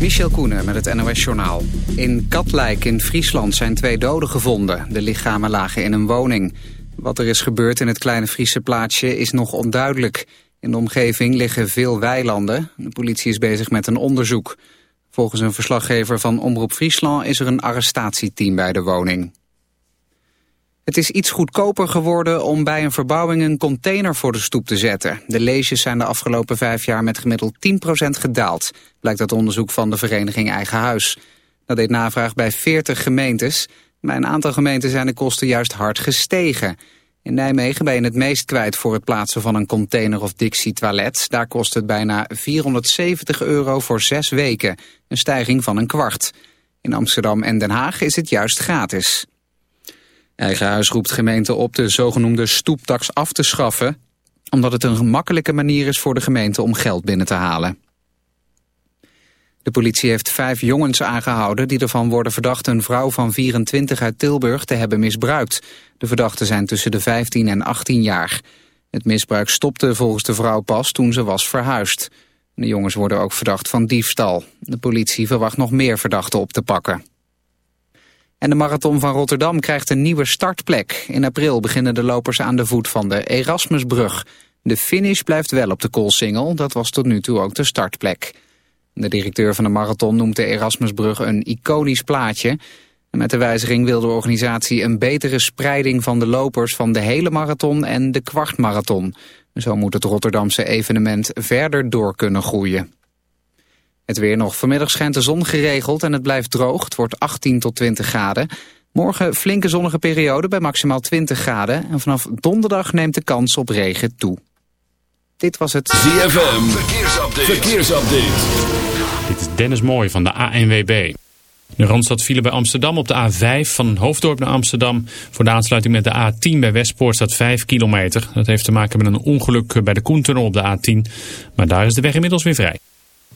Michel Koenen met het NOS-journaal. In Katlijk in Friesland zijn twee doden gevonden. De lichamen lagen in een woning. Wat er is gebeurd in het kleine Friese plaatsje is nog onduidelijk. In de omgeving liggen veel weilanden. De politie is bezig met een onderzoek. Volgens een verslaggever van Omroep Friesland is er een arrestatieteam bij de woning. Het is iets goedkoper geworden om bij een verbouwing een container voor de stoep te zetten. De leesjes zijn de afgelopen vijf jaar met gemiddeld 10% gedaald, blijkt uit onderzoek van de vereniging Eigen Huis. Dat deed navraag bij 40 gemeentes. Bij een aantal gemeenten zijn de kosten juist hard gestegen. In Nijmegen ben je het meest kwijt voor het plaatsen van een container of Dixie toilet. Daar kost het bijna 470 euro voor zes weken, een stijging van een kwart. In Amsterdam en Den Haag is het juist gratis. Eigen huis roept gemeenten op de zogenoemde stoeptax af te schaffen... omdat het een gemakkelijke manier is voor de gemeente om geld binnen te halen. De politie heeft vijf jongens aangehouden die ervan worden verdacht een vrouw van 24 uit Tilburg te hebben misbruikt. De verdachten zijn tussen de 15 en 18 jaar. Het misbruik stopte volgens de vrouw pas toen ze was verhuisd. De jongens worden ook verdacht van diefstal. De politie verwacht nog meer verdachten op te pakken. En de Marathon van Rotterdam krijgt een nieuwe startplek. In april beginnen de lopers aan de voet van de Erasmusbrug. De finish blijft wel op de Koolsingel, dat was tot nu toe ook de startplek. De directeur van de marathon noemt de Erasmusbrug een iconisch plaatje. met de wijziging wil de organisatie een betere spreiding van de lopers van de hele marathon en de kwartmarathon. Zo moet het Rotterdamse evenement verder door kunnen groeien. Het weer nog. Vanmiddag schijnt de zon geregeld en het blijft droog. Het wordt 18 tot 20 graden. Morgen flinke zonnige periode bij maximaal 20 graden. En vanaf donderdag neemt de kans op regen toe. Dit was het ZFM. Verkeersupdate. Verkeersupdate. Dit is Dennis Mooij van de ANWB. De Randstad vielen bij Amsterdam op de A5 van Hoofddorp naar Amsterdam. Voor de aansluiting met de A10 bij Westpoort staat 5 kilometer. Dat heeft te maken met een ongeluk bij de Koentunnel op de A10. Maar daar is de weg inmiddels weer vrij.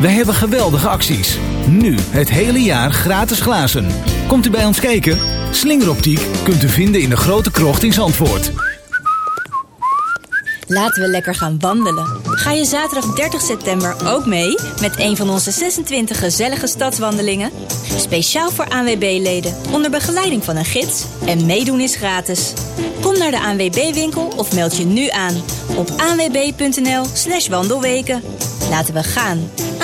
Wij hebben geweldige acties. Nu het hele jaar gratis glazen. Komt u bij ons kijken? Slingeroptiek kunt u vinden in de grote krocht in Zandvoort. Laten we lekker gaan wandelen. Ga je zaterdag 30 september ook mee met een van onze 26 gezellige stadswandelingen? Speciaal voor ANWB-leden onder begeleiding van een gids en meedoen is gratis. Kom naar de ANWB-winkel of meld je nu aan op anwb.nl slash wandelweken. Laten we gaan.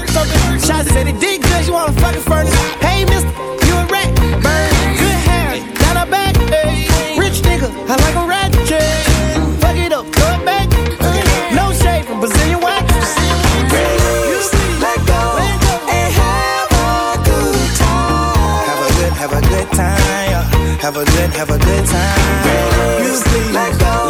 work. Shazzy said did good, you want a fucking furnace. Hey, mister, you a rat. Bird, good hair, got a back. Hey. Rich nigga, I like a rat. Fuck it up, throw it back. No shade from Brazilian wax. Have a good, have a good time. Have a good, have a good time. You let go.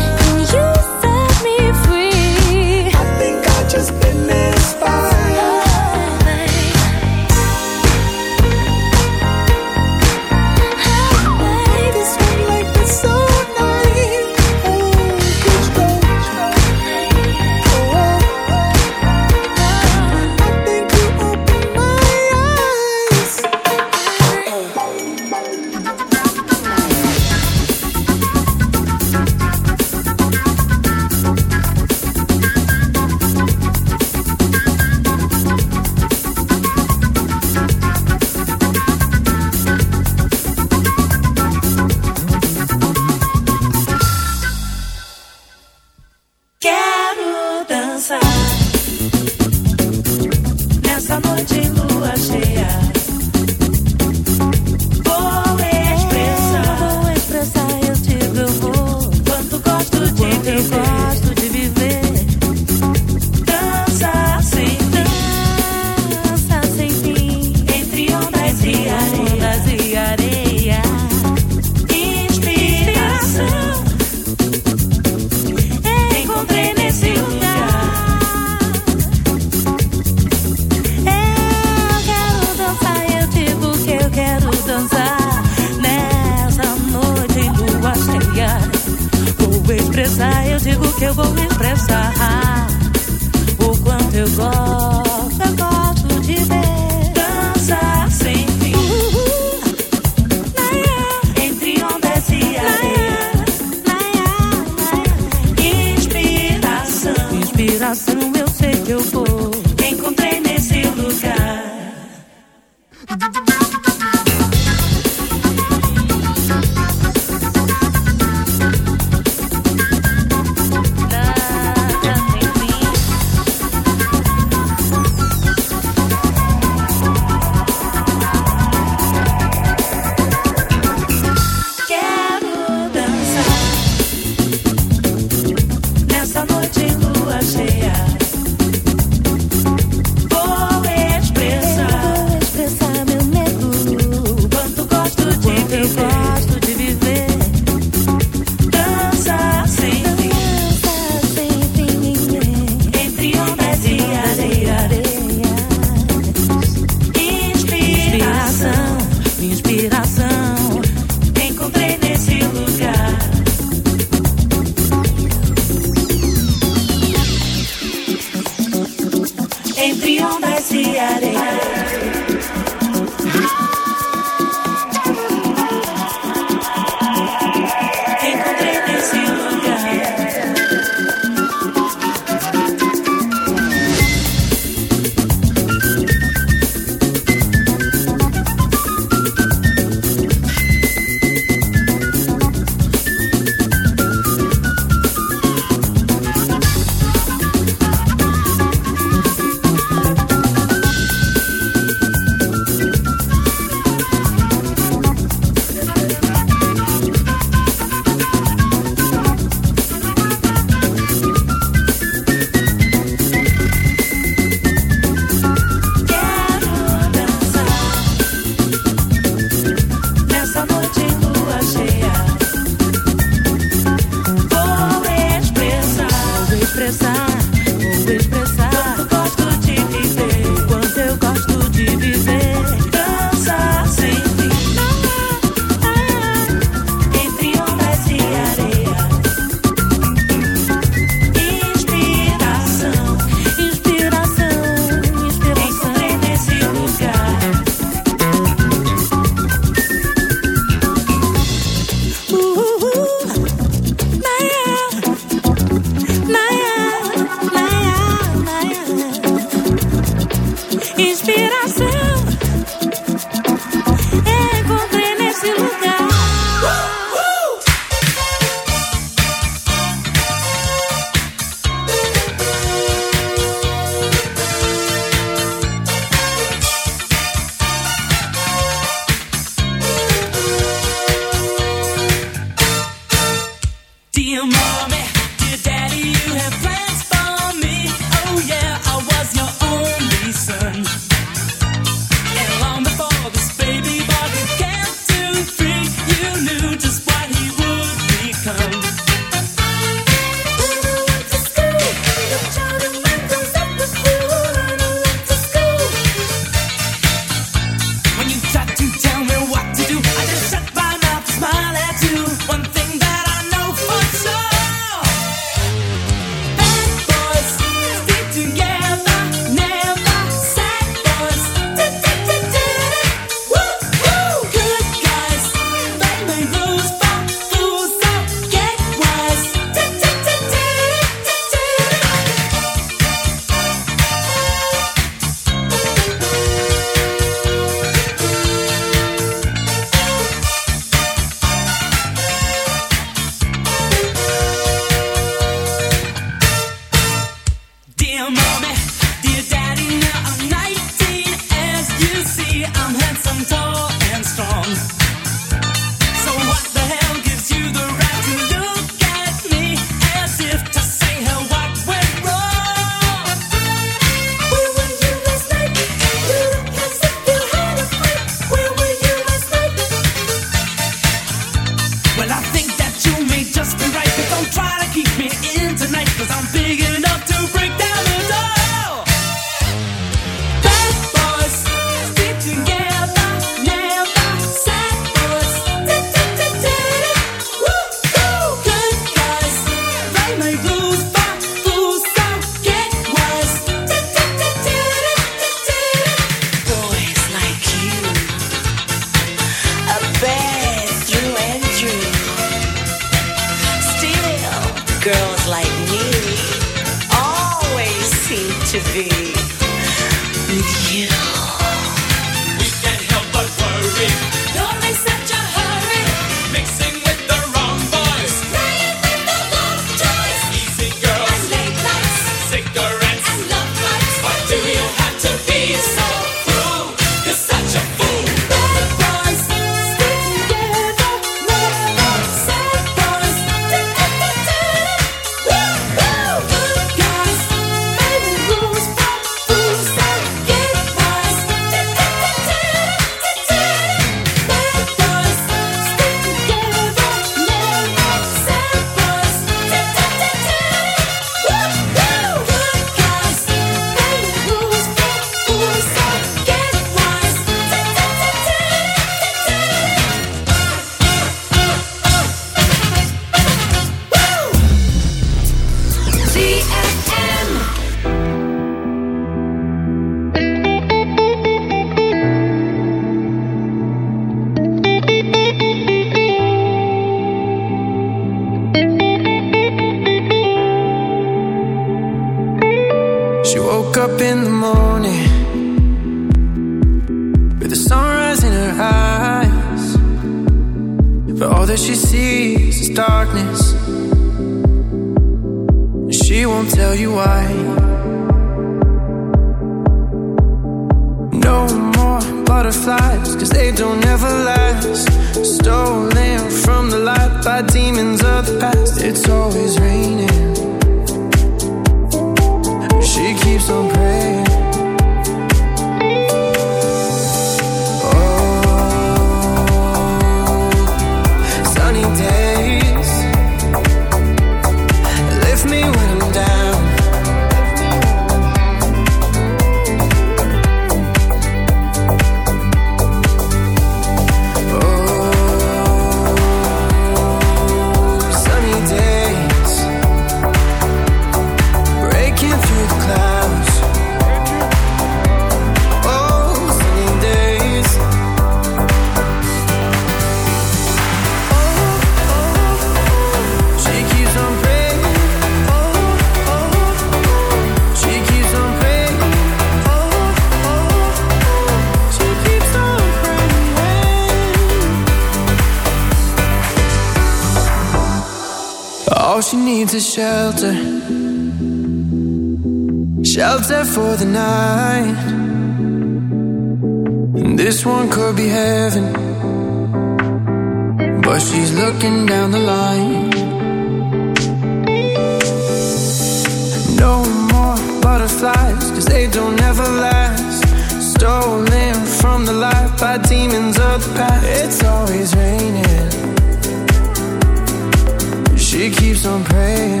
some praying.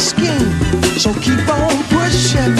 so keep on pushing.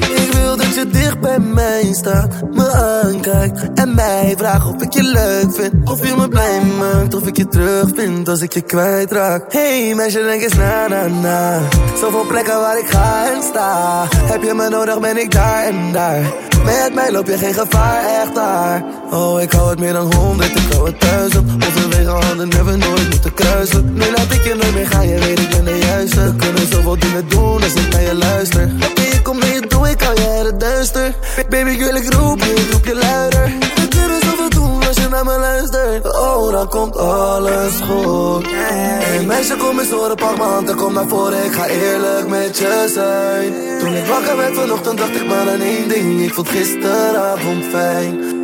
Ik wil dat je dicht bij mij staat, me aankijkt en mij vraagt of ik je leuk vind. Of je me blij maakt, of ik je terugvind als ik je kwijtraak. Hey meisje, denk eens na, na, na. Zoveel plekken waar ik ga en sta. Heb je me nodig, ben ik daar en daar. Met mij loop je geen gevaar, echt daar. Oh, ik hou het meer dan honderd, ik hou het duizend. Onze wegen hadden never nooit moeten kruisen. Nu laat ik je nooit meer gaan, je weet ik ben de juiste. We kunnen zoveel dingen doen als ik naar je luister. Oké, ik kom je toe, ik uit het duister. Baby, ik wil ik roep je, ik roep je luider. We kunnen zoveel doen als je naar me luistert. Oh, dan komt alles goed. Hey meisje, kom eens horen, pak m'n hand en kom naar voren. Ik ga eerlijk met je zijn. Toen ik wakker werd vanochtend, dacht ik maar aan één ding. Ik vond gisteravond fijn.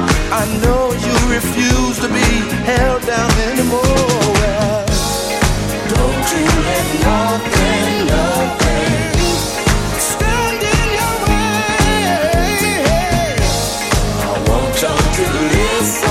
I know you refuse to be held down anymore. Well, don't you let nothing, nothing stand in your way. I want y'all to listen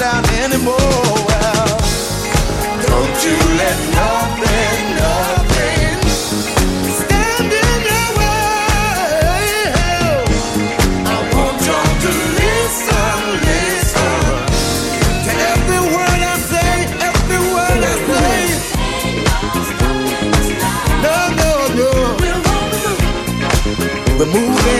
down anymore. Don't you let nothing, nothing stand in your way. I want y'all to listen, listen to every word I say, every word I say. No, no, no. We're moving,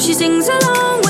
she sings along